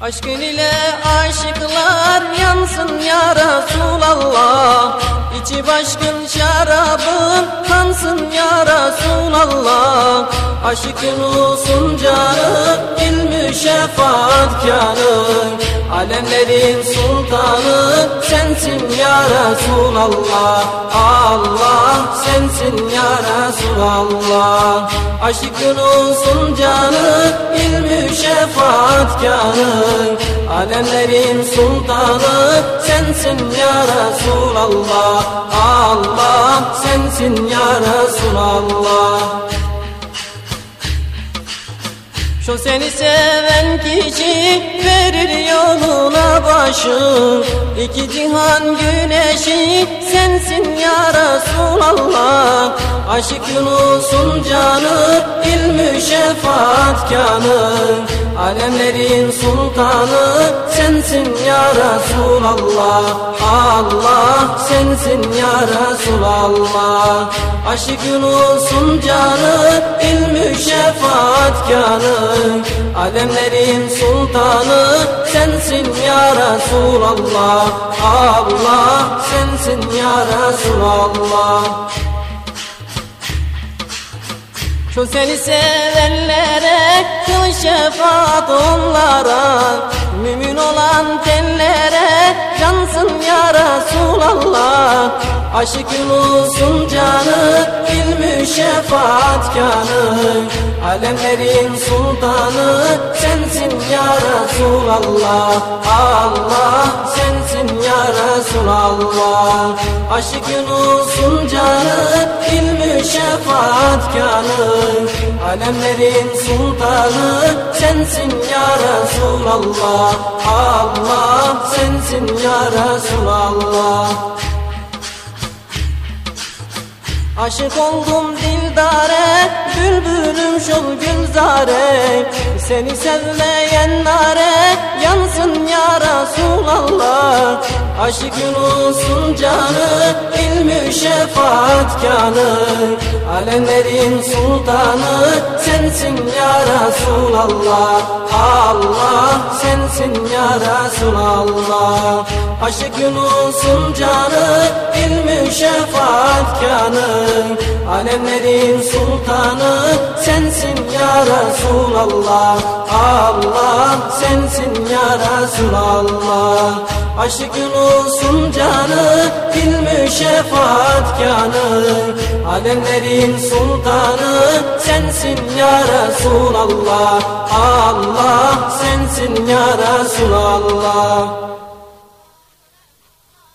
Aşkın ile aşıklar yansın ya Resulallah. İçi başkın şarabın kansın ya Resulallah. Aşkın olsun canı ilmi şefaatkarın Alemlerin sultanı sensin ya Resulallah. Allah sensin ya Resulallah. Aşkın olsun canı ilmi şefaatkarın Alemlerin sultanı sensin ya Resulallah. Allah sensin ya Resulallah şu seni seven kişi verir yoluna başı. İki cihan güneşi sensin ya Resulallah. Aşık olsun canı ilmi şefaatkanı Alemlerin sultanı sensin ya Resulallah. Allah sensin ya Resulallah. Aşık olsun canı ilmi şefaatkanı Alemlerin sultanı sensin ya Resulallah. Allah sensin ya Resulallah. Şu seni sevenlere kıl şefaat onlara. Mümin olan tenlere cansın ya Resulallah. Aşıkın olsun canı ilmi şefaatkanı Alemlerin sultanı sensin ya Resulallah. Allah sensin ya Resulallah. Aşıkın olsun canı ilmi şefaatkanı Alemlerin sultanı sensin ya Resulallah. Allah sensin ya Resulallah Aşık oldum dildare, bülbülüm şol gülzare. Seni sevmeyen nare, yansın ya Resulallah Aşıkın olsun canı, ilmi şefaatkanı Alemlerin sultanı, sensin ya Resulallah Allah sensin ya Resulallah Aşıkın olsun canı, Alemlerin sultanı sensin ya Resulallah. Allah sensin ya Resulallah. Aşkın olsun canı ilmi şefaatkanı. Alemlerin sultanı sensin ya Resulallah. Allah sensin ya Resulallah